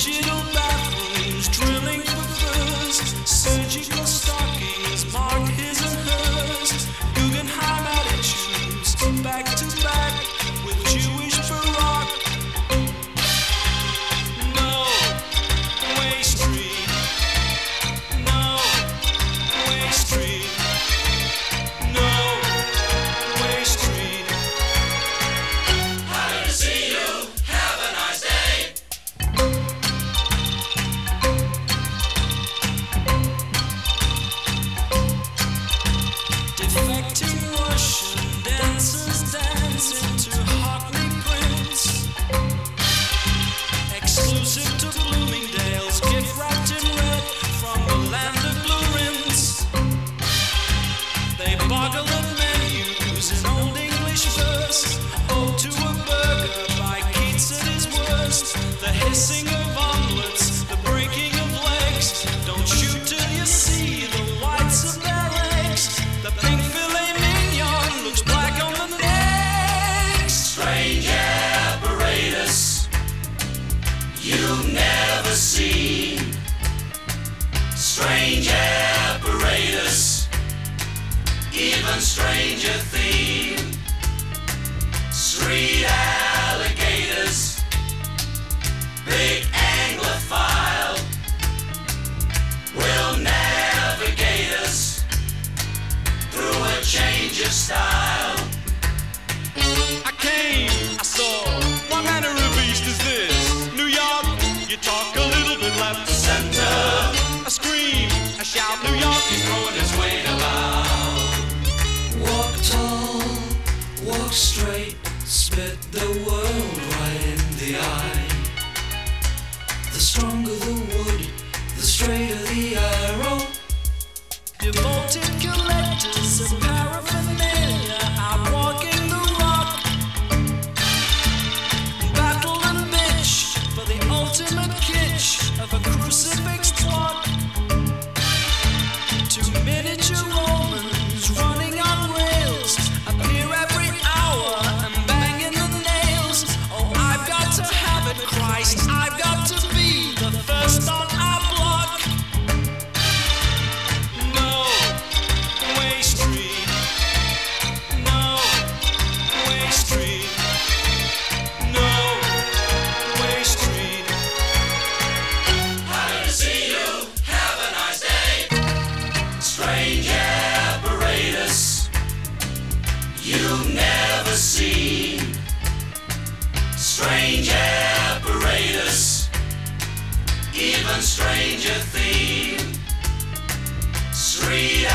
original boggle even stranger theme. Street alligators, big anglophile, will navigate us through a change of style. I came, I saw, what kind of beast is this? New York, you talk stronger the wood, the straighter the arrow. Devoted collectors of paraphernalia are walking the rock. Battle and bitch for the ultimate kitsch of a crucifix plot. stranger theme. Street